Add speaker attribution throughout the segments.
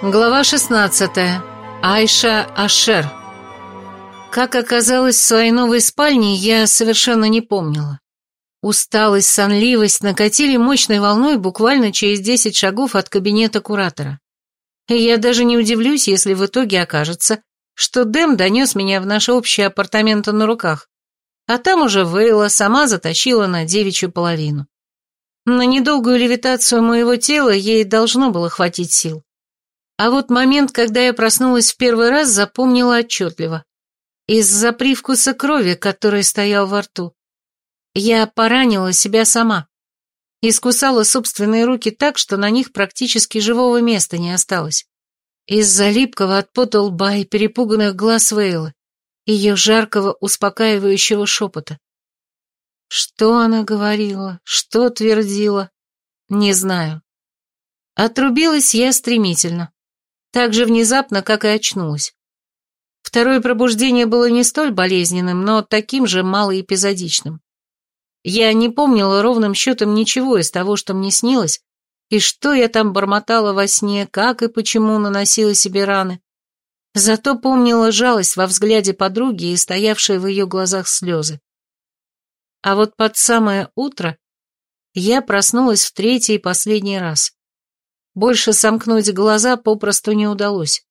Speaker 1: Глава 16. Айша Ашер. Как оказалось в своей новой спальне, я совершенно не помнила. Усталость, сонливость накатили мощной волной буквально через 10 шагов от кабинета куратора. И я даже не удивлюсь, если в итоге окажется, что Дэм донес меня в наши общие апартаменты на руках, а там уже Вейла сама затащила на девичью половину. На недолгую левитацию моего тела ей должно было хватить сил. А вот момент, когда я проснулась в первый раз, запомнила отчетливо. Из-за привкуса крови, который стоял во рту. Я поранила себя сама. Искусала собственные руки так, что на них практически живого места не осталось. Из-за липкого от пота лба и перепуганных глаз Вейлы, ее жаркого, успокаивающего шепота. Что она говорила, что твердила, не знаю. Отрубилась я стремительно. Так же внезапно, как и очнулась. Второе пробуждение было не столь болезненным, но таким же малоэпизодичным. Я не помнила ровным счетом ничего из того, что мне снилось, и что я там бормотала во сне, как и почему наносила себе раны. Зато помнила жалость во взгляде подруги и стоявшие в ее глазах слезы. А вот под самое утро я проснулась в третий и последний раз. Больше сомкнуть глаза попросту не удалось.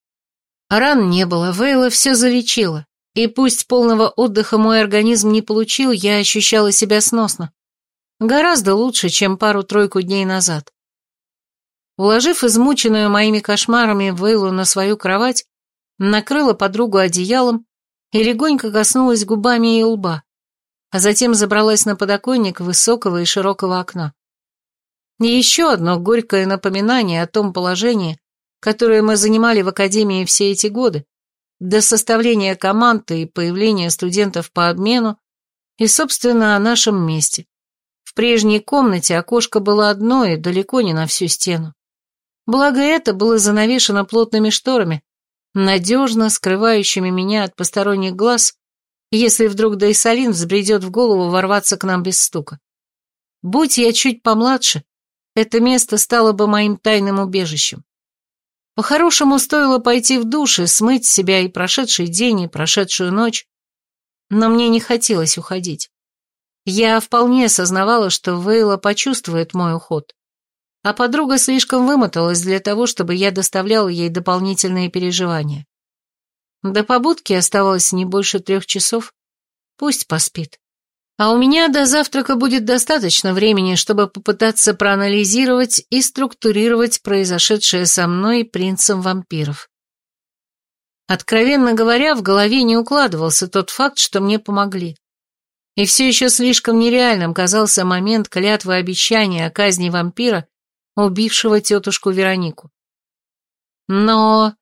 Speaker 1: Ран не было, Вейла все залечила, и пусть полного отдыха мой организм не получил, я ощущала себя сносно. Гораздо лучше, чем пару-тройку дней назад. Уложив измученную моими кошмарами Вейлу на свою кровать, накрыла подругу одеялом и легонько коснулась губами ее лба а затем забралась на подоконник высокого и широкого окна. И еще одно горькое напоминание о том положении, которое мы занимали в академии все эти годы, до составления команды и появления студентов по обмену, и, собственно, о нашем месте. В прежней комнате окошко было одно и далеко не на всю стену. Благо это было занавешено плотными шторами, надежно скрывающими меня от посторонних глаз если вдруг Дайсалин взбредет в голову ворваться к нам без стука. Будь я чуть помладше, это место стало бы моим тайным убежищем. По-хорошему стоило пойти в душ и смыть себя и прошедший день, и прошедшую ночь, но мне не хотелось уходить. Я вполне осознавала, что Вейла почувствует мой уход, а подруга слишком вымоталась для того, чтобы я доставляла ей дополнительные переживания. До побудки оставалось не больше трех часов. Пусть поспит. А у меня до завтрака будет достаточно времени, чтобы попытаться проанализировать и структурировать произошедшее со мной принцем вампиров. Откровенно говоря, в голове не укладывался тот факт, что мне помогли. И все еще слишком нереальным казался момент клятвы обещания о казни вампира, убившего тетушку Веронику. Но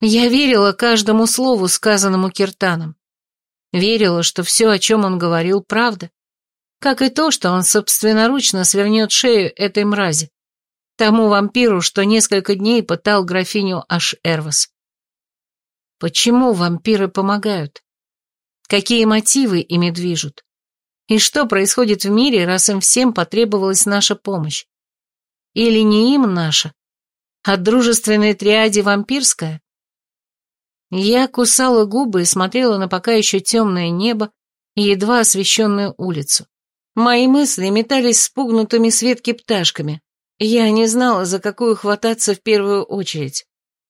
Speaker 1: я верила каждому слову, сказанному Киртаном. Верила, что все, о чем он говорил, правда. Как и то, что он собственноручно свернет шею этой мрази. Тому вампиру, что несколько дней пытал графиню Аш-Эрвас. Почему вампиры помогают? Какие мотивы ими движут? И что происходит в мире, раз им всем потребовалась наша помощь? Или не им наша, а дружественной триаде вампирская? Я кусала губы и смотрела на пока еще темное небо и едва освещенную улицу. Мои мысли метались спугнутыми с ветки пташками. Я не знала, за какую хвататься в первую очередь.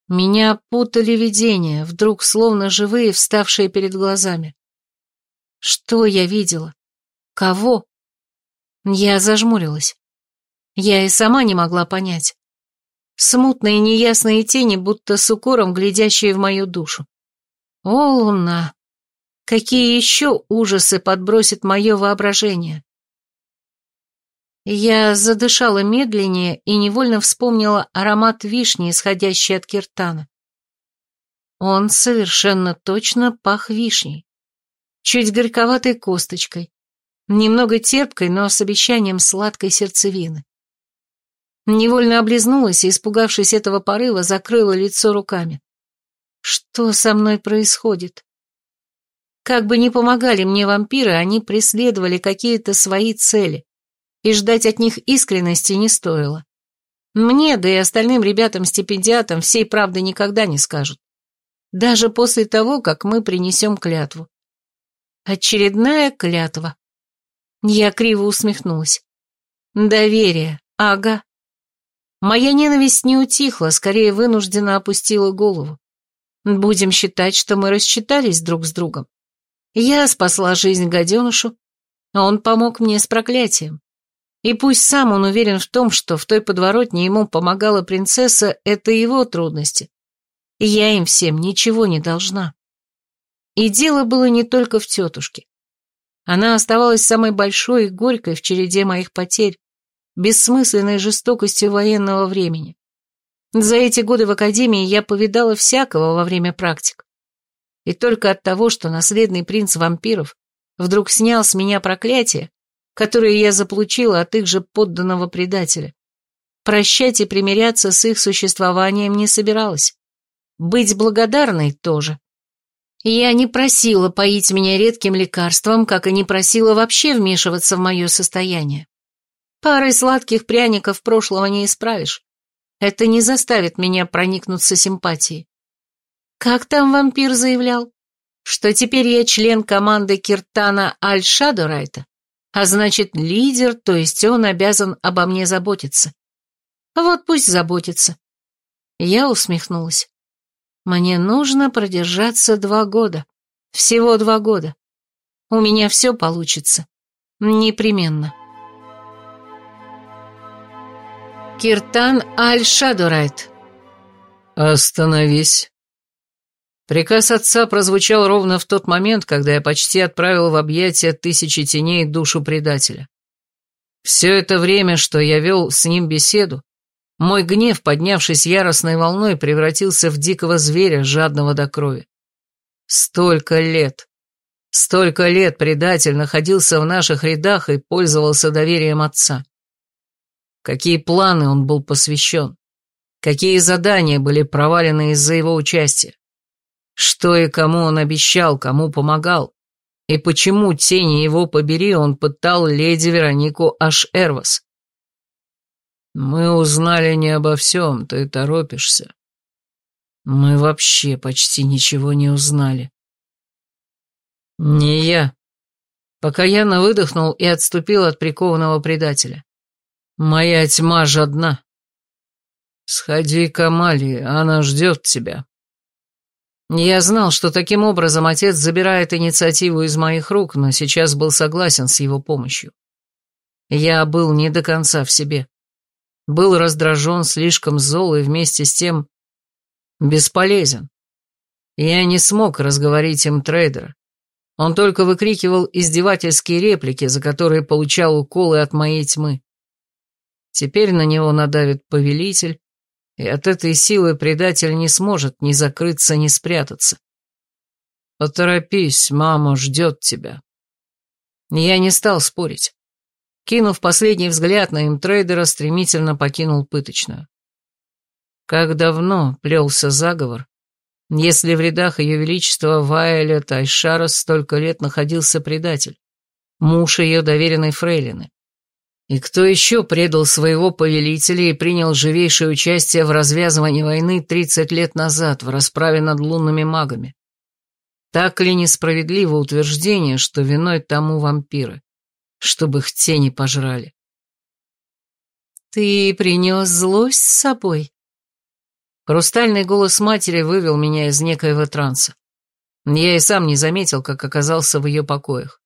Speaker 1: Меня путали видения, вдруг словно живые, вставшие перед глазами. Что я видела? Кого? Я зажмурилась. Я и сама не могла понять. Смутные неясные тени, будто с укором глядящие в мою душу. О, луна! Какие еще ужасы подбросит мое воображение? Я задышала медленнее и невольно вспомнила аромат вишни, исходящий от киртана. Он совершенно точно пах вишней. Чуть горьковатой косточкой, немного терпкой, но с обещанием сладкой сердцевины. Невольно облизнулась и, испугавшись этого порыва, закрыла лицо руками. Что со мной происходит? Как бы ни помогали мне вампиры, они преследовали какие-то свои цели, и ждать от них искренности не стоило. Мне, да и остальным ребятам-стипендиатам всей правды никогда не скажут. Даже после того, как мы принесем клятву. Очередная клятва. Я криво усмехнулась. Доверие, ага. Моя ненависть не утихла, скорее вынужденно опустила голову. Будем считать, что мы рассчитались друг с другом. Я спасла жизнь гаденышу, а он помог мне с проклятием. И пусть сам он уверен в том, что в той подворотне ему помогала принцесса, это его трудности. Я им всем ничего не должна. И дело было не только в тетушке. Она оставалась самой большой и горькой в череде моих потерь, бессмысленной жестокостью военного времени. За эти годы в академии я повидала всякого во время практик. И только от того, что наследный принц вампиров вдруг снял с меня проклятие, которое я заполучила от их же подданного предателя, прощать и примиряться с их существованием не собиралась. Быть благодарной тоже. Я не просила поить меня редким лекарством, как и не просила вообще вмешиваться в мое состояние. Парой сладких пряников прошлого не исправишь. Это не заставит меня проникнуться симпатией. Как там вампир заявлял? Что теперь я член команды Киртана Аль-Шадурайта, а значит лидер, то есть он обязан обо мне заботиться. Вот пусть заботится. Я усмехнулась. Мне нужно продержаться два года. Всего два года. У меня все получится. Непременно. Киртан Аль-Шадурайт.
Speaker 2: «Остановись». Приказ отца прозвучал ровно в тот момент, когда я почти отправил в объятия тысячи теней душу предателя. Все это время, что я вел с ним беседу, мой гнев, поднявшись яростной волной, превратился в дикого зверя, жадного до крови. Столько лет, столько лет предатель находился в наших рядах и пользовался доверием отца какие планы он был посвящен, какие задания были провалены из-за его участия, что и кому он обещал, кому помогал, и почему тени его побери он пытал леди Веронику Аш-Эрвас. Мы узнали не обо всем, ты торопишься. Мы вообще почти ничего не узнали. Не я. Покаянно выдохнул и отступил от прикованного предателя. Моя тьма жадна. Сходи к Амалии, она ждет тебя. Я знал, что таким образом отец забирает инициативу из моих рук, но сейчас был согласен с его помощью. Я был не до конца в себе. Был раздражен, слишком зол и вместе с тем бесполезен. Я не смог разговорить им трейдера. Он только выкрикивал издевательские реплики, за которые получал уколы от моей тьмы. Теперь на него надавит повелитель, и от этой силы предатель не сможет ни закрыться, ни спрятаться. Поторопись, мама ждет тебя. Я не стал спорить. Кинув последний взгляд на имтрейдера, стремительно покинул пыточную. Как давно плелся заговор, если в рядах ее величества Вайоля Тайшара столько лет находился предатель, муж ее доверенной фрейлины. И кто еще предал своего повелителя и принял живейшее участие в развязывании войны 30 лет назад в расправе над лунными магами? Так ли несправедливо утверждение, что виной тому вампиры, чтобы их тени пожрали?
Speaker 1: «Ты принес злость с собой?»
Speaker 2: Хрустальный голос матери вывел меня из некоего транса. Я и сам не заметил, как оказался в ее покоях.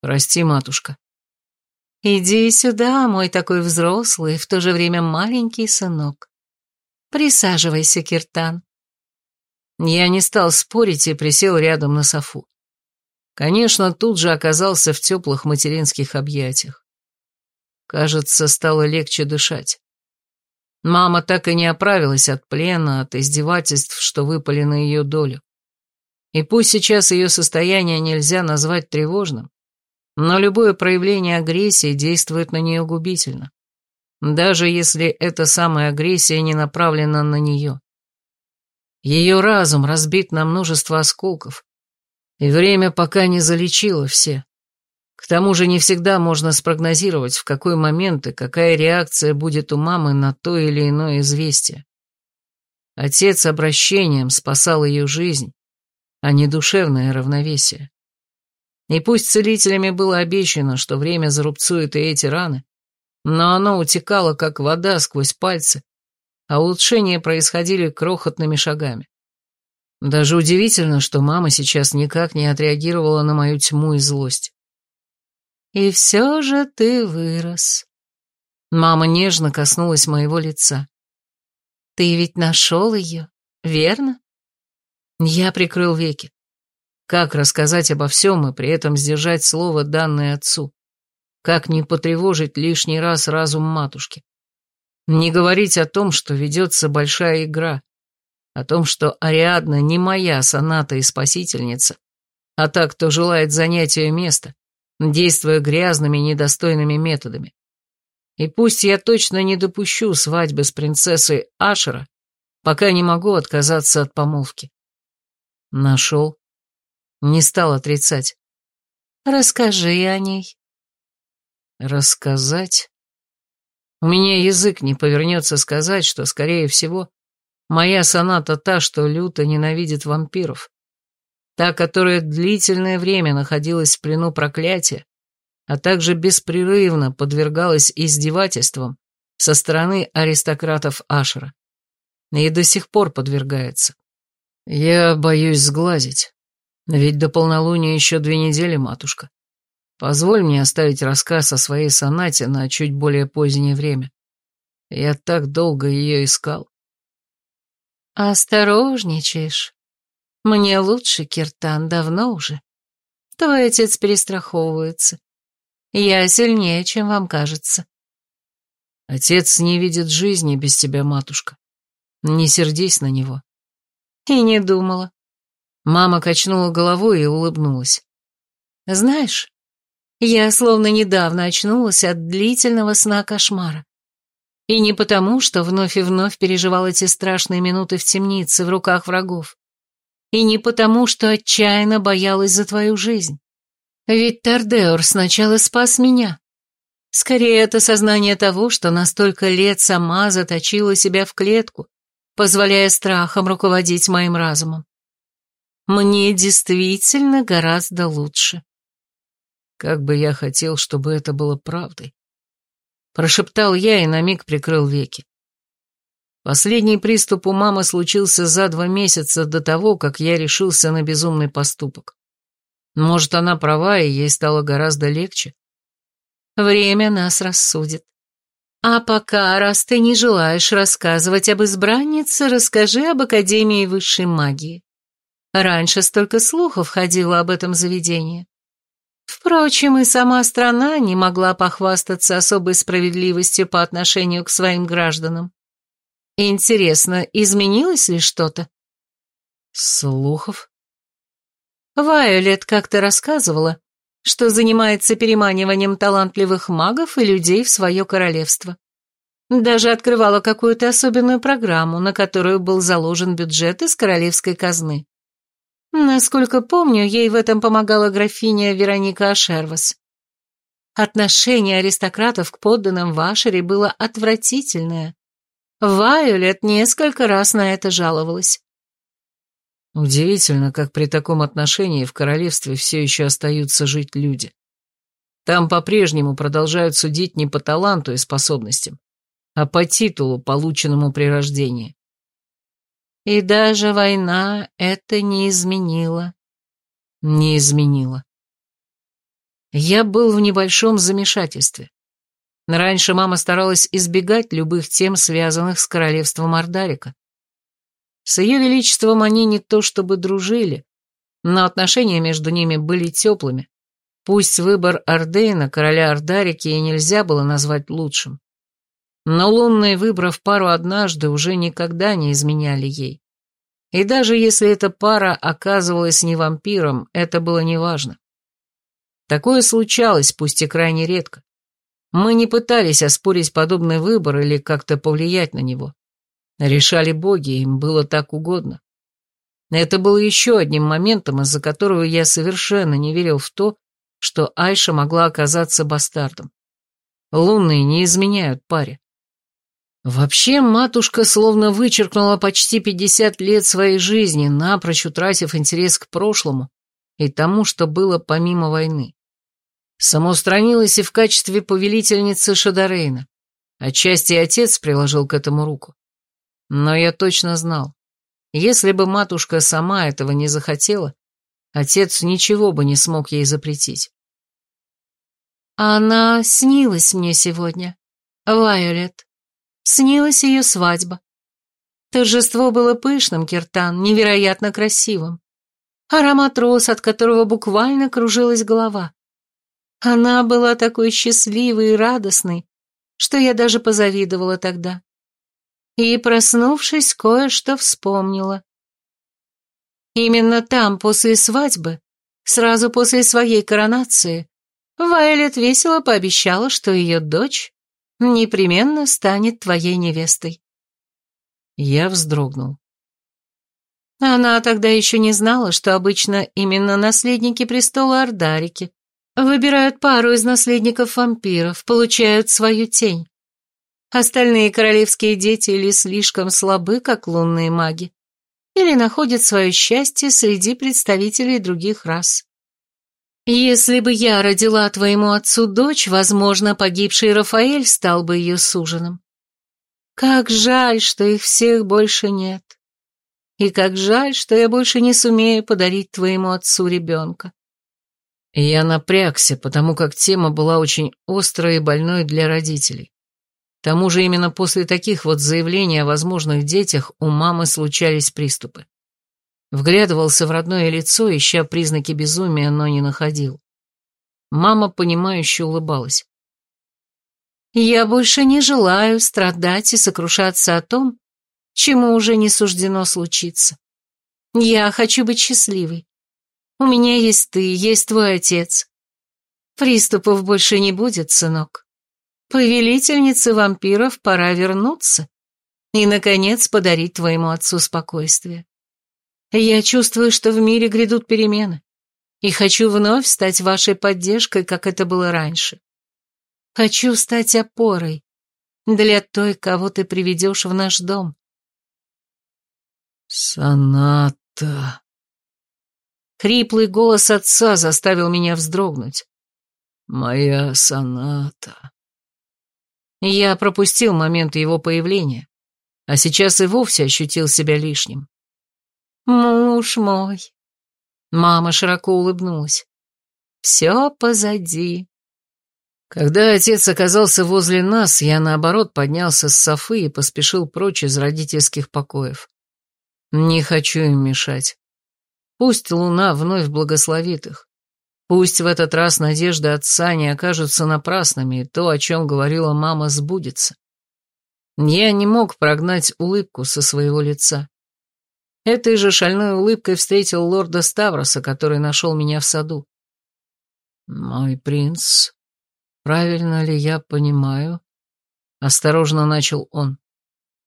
Speaker 2: «Прости, матушка».
Speaker 1: «Иди сюда, мой такой взрослый, в то же время маленький сынок. Присаживайся, Киртан».
Speaker 2: Я не стал спорить и присел рядом на софу. Конечно, тут же оказался в теплых материнских объятиях. Кажется, стало легче дышать. Мама так и не оправилась от плена, от издевательств, что выпали на ее долю. И пусть сейчас ее состояние нельзя назвать тревожным, но любое проявление агрессии действует на нее губительно, даже если эта самая агрессия не направлена на нее. Ее разум разбит на множество осколков, и время пока не залечило все. К тому же не всегда можно спрогнозировать, в какой момент и какая реакция будет у мамы на то или иное известие. Отец обращением спасал ее жизнь, а не душевное равновесие. И пусть целителями было обещано, что время зарубцует и эти раны, но оно утекало, как вода, сквозь пальцы, а улучшения происходили крохотными шагами. Даже удивительно, что мама сейчас никак не отреагировала на мою тьму и злость. «И все же ты вырос». Мама нежно коснулась моего лица. «Ты ведь нашел ее, верно?» Я прикрыл веки. Как рассказать обо всем и при этом сдержать слово, данное отцу? Как не потревожить лишний раз разум матушки? Не говорить о том, что ведется большая игра, о том, что Ариадна не моя соната и спасительница, а та, кто желает занять ее место, действуя грязными недостойными методами. И пусть я точно не допущу свадьбы с принцессой Ашера, пока не могу отказаться от помолвки. Нашел. Не стал отрицать. Расскажи о ней. Рассказать? У меня язык не повернется сказать, что, скорее всего, моя соната та, что люто ненавидит вампиров. Та, которая длительное время находилась в плену проклятия, а также беспрерывно подвергалась издевательствам со стороны аристократов Ашера. И до сих пор подвергается. Я боюсь сглазить. Ведь до полнолуния еще две недели, матушка. Позволь мне оставить рассказ о своей сонате на чуть более позднее время. Я так долго ее искал. Осторожничаешь. Мне лучше, Киртан, давно уже. Твой отец перестраховывается. Я сильнее, чем вам кажется. Отец не видит жизни без тебя, матушка. Не сердись на него. И не думала. Мама качнула головой и улыбнулась. Знаешь, я словно недавно очнулась от длительного сна кошмара. И не потому, что вновь и вновь переживал эти страшные минуты в темнице в руках врагов. И не потому, что отчаянно боялась за твою жизнь. Ведь Тардеор сначала спас меня. Скорее, это сознание того, что на столько лет сама заточила себя в клетку, позволяя страхам руководить моим разумом. Мне действительно гораздо лучше. Как бы я хотел, чтобы это было правдой. Прошептал я и на миг прикрыл веки. Последний приступ у мамы случился за два месяца до того, как я решился на безумный поступок. Может, она права, и ей стало гораздо легче. Время нас рассудит. А пока, раз ты не желаешь рассказывать об избраннице, расскажи об Академии высшей магии. Раньше столько слухов ходило об этом заведении. Впрочем, и сама страна не могла похвастаться особой справедливостью по отношению к своим гражданам. Интересно, изменилось ли что-то? Слухов? Вайолет как-то рассказывала, что занимается переманиванием талантливых магов и людей в свое королевство. Даже открывала какую-то особенную программу, на которую был заложен бюджет из королевской казны. Насколько помню, ей в этом помогала графиня Вероника Ашервас. Отношение аристократов к подданным в Ашере было отвратительное. Вайолет несколько раз на это жаловалась. Удивительно, как при таком отношении в королевстве все еще остаются жить люди. Там по-прежнему продолжают судить не по таланту и способностям, а по титулу, полученному при рождении. И даже война это не изменила. Не изменила. Я был в небольшом замешательстве. Раньше мама старалась избегать любых тем, связанных с королевством Ардарика. С ее величеством они не то чтобы дружили, но отношения между ними были теплыми. Пусть выбор Ардейна, короля Ардарики, и нельзя было назвать лучшим. Но лунные, выбрав пару однажды, уже никогда не изменяли ей. И даже если эта пара оказывалась не вампиром, это было неважно. Такое случалось, пусть и крайне редко. Мы не пытались оспорить подобный выбор или как-то повлиять на него. Решали боги, им было так угодно. Это было еще одним моментом, из-за которого я совершенно не верил в то, что Айша могла оказаться бастардом. Лунные не изменяют паре. Вообще, матушка словно вычеркнула почти 50 лет своей жизни, напрочь утратив интерес к прошлому и тому, что было помимо войны. Самоустранилась и в качестве повелительницы Шадарейна. Отчасти отец приложил к этому руку. Но я точно знал, если бы матушка сама этого не захотела, отец ничего бы не смог ей запретить.
Speaker 1: Она снилась мне сегодня, Вайолет. Снилась ее свадьба. Торжество было пышным, Киртан, невероятно красивым. Аромат роз, от которого буквально кружилась голова. Она была такой счастливой и радостной, что я даже позавидовала тогда. И, проснувшись, кое-что вспомнила. Именно там, после свадьбы, сразу после своей коронации, Вайлет весело пообещала, что ее дочь непременно станет твоей невестой.
Speaker 2: Я вздрогнул.
Speaker 1: Она тогда еще не знала, что обычно именно наследники престола Ардарики выбирают пару из наследников вампиров, получают свою тень. Остальные королевские дети или слишком слабы, как лунные маги, или находят свое счастье среди представителей других рас. Если бы я родила твоему отцу дочь, возможно, погибший Рафаэль стал бы ее суженым. Как жаль, что их всех больше нет. И как жаль, что я больше не сумею подарить твоему отцу ребенка.
Speaker 2: Я напрягся, потому как тема была очень острой и больной для родителей. К тому же именно после таких вот заявлений о возможных детях у мамы случались приступы. Вглядывался в родное лицо, ища признаки безумия, но не находил. Мама, понимающе улыбалась.
Speaker 1: «Я больше не желаю страдать и сокрушаться о том, чему уже не суждено случиться. Я хочу быть счастливой. У меня есть ты, есть твой отец. Приступов больше не будет, сынок. Повелительнице вампиров пора вернуться и, наконец, подарить твоему отцу спокойствие. Я чувствую, что в мире грядут перемены, и хочу вновь стать вашей поддержкой, как это было раньше. Хочу стать опорой для той, кого ты приведешь в наш дом.
Speaker 2: Соната. Хриплый голос отца заставил меня вздрогнуть. Моя соната. Я пропустил момент его появления, а сейчас и вовсе ощутил себя лишним.
Speaker 1: «Муж мой!» Мама широко улыбнулась. «Все позади».
Speaker 2: Когда отец оказался возле нас, я, наоборот, поднялся с софы и поспешил прочь из родительских покоев. Не хочу им мешать. Пусть луна вновь благословит их. Пусть в этот раз надежды отца не окажутся напрасными, и то, о чем говорила мама, сбудется. Я не мог прогнать улыбку со своего лица. Этой же шальной улыбкой встретил лорда Ставроса, который нашел меня в саду. «Мой принц, правильно ли я понимаю?» Осторожно начал он.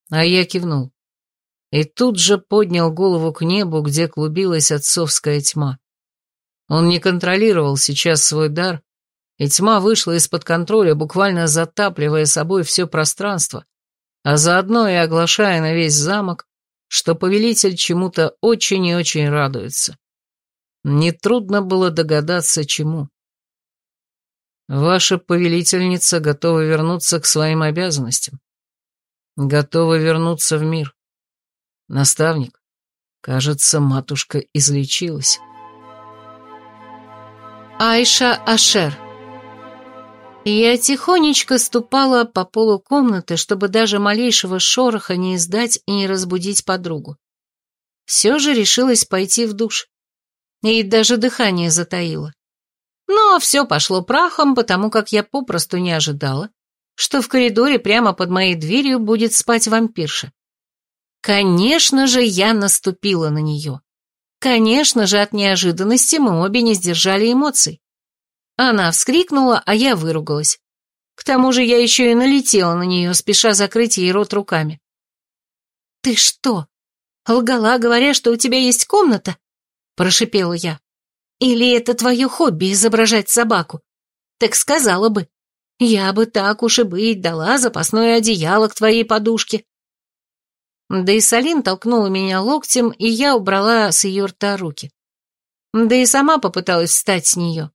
Speaker 2: А я кивнул. И тут же поднял голову к небу, где клубилась отцовская тьма. Он не контролировал сейчас свой дар, и тьма вышла из-под контроля, буквально затапливая собой все пространство, а заодно и оглашая на весь замок что повелитель чему-то очень и очень радуется. Нетрудно было догадаться, чему. Ваша повелительница готова вернуться к своим обязанностям. Готова вернуться в мир. Наставник, кажется, матушка излечилась.
Speaker 1: Айша Ашер я тихонечко ступала по полу комнаты, чтобы даже малейшего шороха не издать и не разбудить подругу. Все же решилась пойти в душ. И даже дыхание затаило. Но все пошло прахом, потому как я попросту не ожидала, что в коридоре прямо под моей дверью будет спать вампирша. Конечно же, я наступила на нее. Конечно же, от неожиданности мы обе не сдержали эмоций. Она вскрикнула, а я выругалась. К тому же я еще и налетела на нее, спеша закрыть ей рот руками. «Ты что, лгала, говоря, что у тебя есть комната?» – прошипела я. Или это твое хобби изображать собаку? Так сказала бы. Я бы так уж и быть дала запасное одеяло к твоей подушке. Да и Салин толкнула меня локтем, и я убрала с ее рта руки. Да и сама попыталась встать с нее.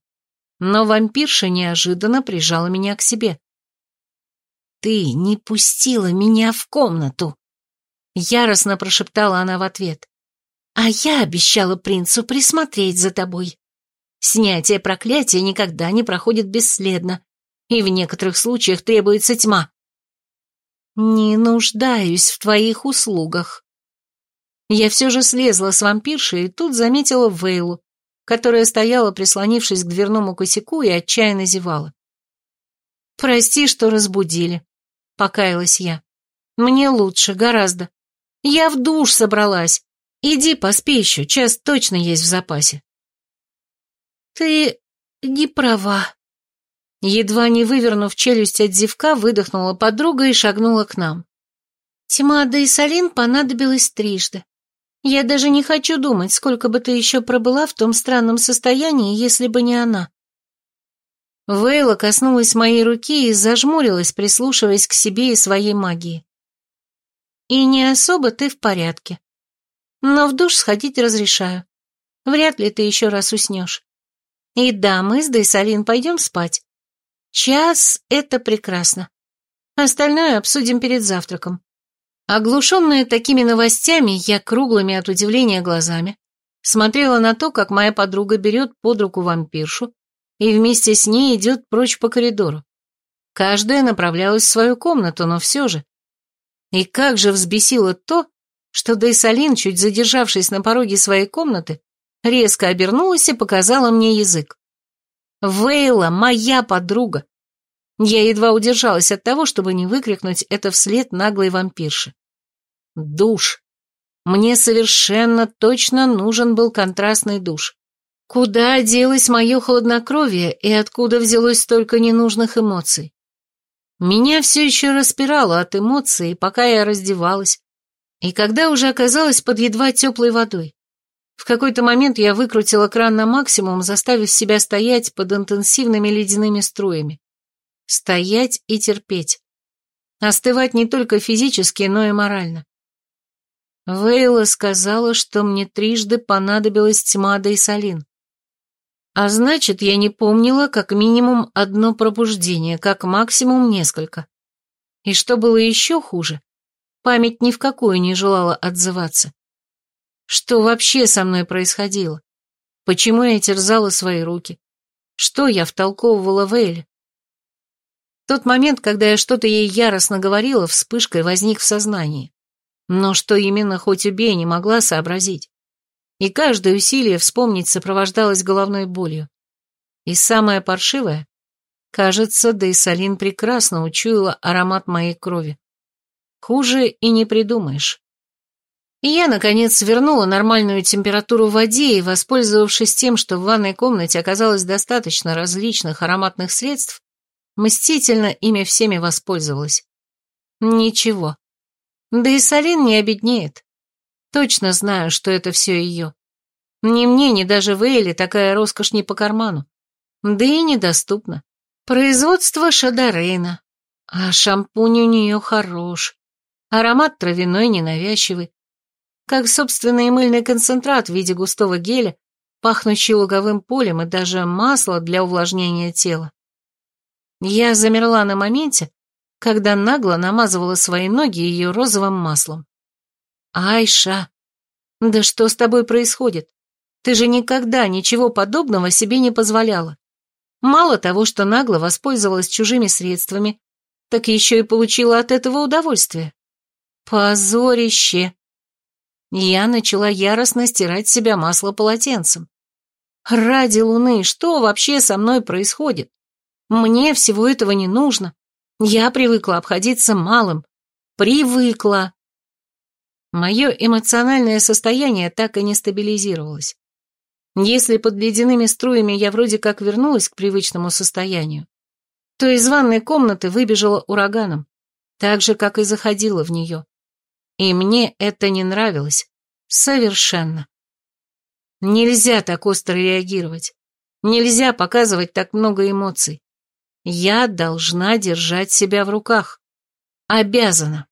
Speaker 1: Но вампирша неожиданно прижала меня к себе. «Ты не пустила меня в комнату!» Яростно прошептала она в ответ. «А я обещала принцу присмотреть за тобой. Снятие проклятия никогда не проходит бесследно, и в некоторых случаях требуется тьма. Не нуждаюсь в твоих услугах». Я все же слезла с вампирши и тут заметила Вейлу, которая стояла, прислонившись к дверному косяку и отчаянно зевала. «Прости, что разбудили», — покаялась я. «Мне лучше, гораздо. Я в душ собралась. Иди поспи еще, час точно есть в запасе». «Ты не права». Едва не вывернув челюсть от зевка, выдохнула подруга и шагнула к нам. Тьма да и Салин понадобилось трижды. Я даже не хочу думать, сколько бы ты еще пробыла в том странном состоянии, если бы не она. Вейла коснулась моей руки и зажмурилась, прислушиваясь к себе и своей магии. И не особо ты в порядке. Но в душ сходить разрешаю. Вряд ли ты еще раз уснешь. И да, мы с Дейсалин пойдем спать. Час — это прекрасно. Остальное обсудим перед завтраком. Оглушенная такими новостями, я круглыми от удивления глазами смотрела на то, как моя подруга берет под руку вампиршу и вместе с ней идет прочь по коридору. Каждая направлялась в свою комнату, но все же. И как же взбесило то, что Дейсалин, чуть задержавшись на пороге своей комнаты, резко обернулась и показала мне язык. «Вейла, моя подруга! Я едва удержалась от того, чтобы не выкрикнуть это вслед наглой вампирши. Душ. Мне совершенно точно нужен был контрастный душ. Куда делось мое хладнокровие и откуда взялось столько ненужных эмоций? Меня все еще распирало от эмоций, пока я раздевалась, и когда уже оказалась под едва теплой водой. В какой-то момент я выкрутила кран на максимум, заставив себя стоять под интенсивными ледяными струями. Стоять и терпеть. Остывать не только физически, но и морально. Вейла сказала, что мне трижды понадобилась тьма солин. А значит, я не помнила как минимум одно пробуждение, как максимум несколько. И что было еще хуже, память ни в какую не желала отзываться. Что вообще со мной происходило? Почему я терзала свои руки? Что я втолковывала Вейле? Тот момент, когда я что-то ей яростно говорила, вспышкой возник в сознании. Но что именно, хоть убей, не могла сообразить. И каждое усилие вспомнить сопровождалось головной болью. И самое паршивое, кажется, Дейсалин прекрасно учуяла аромат моей крови. Хуже и не придумаешь. И я, наконец, вернула нормальную температуру в воде и, воспользовавшись тем, что в ванной комнате оказалось достаточно различных ароматных средств, Мстительно ими всеми воспользовалась. Ничего. Да и Салин не обеднеет. Точно знаю, что это все ее. Ни мне, ни даже Вейли такая роскошь не по карману. Да и недоступна. Производство Шадарейна. А шампунь у нее хорош. Аромат травяной ненавязчивый. Как собственный мыльный концентрат в виде густого геля, пахнущий луговым полем и даже масло для увлажнения тела. Я замерла на моменте, когда нагло намазывала свои ноги ее розовым маслом. «Айша, да что с тобой происходит? Ты же никогда ничего подобного себе не позволяла. Мало того, что нагло воспользовалась чужими средствами, так еще и получила от этого удовольствие. Позорище!» Я начала яростно стирать себя масло полотенцем. «Ради луны, что вообще со мной происходит? Мне всего этого не нужно. Я привыкла обходиться малым. Привыкла. Мое эмоциональное состояние так и не стабилизировалось. Если под ледяными струями я вроде как вернулась к привычному состоянию, то из ванной комнаты выбежала ураганом, так же, как и заходила в нее. И мне это не нравилось. Совершенно. Нельзя так остро реагировать. Нельзя показывать так много эмоций. Я должна держать себя в руках. Обязана.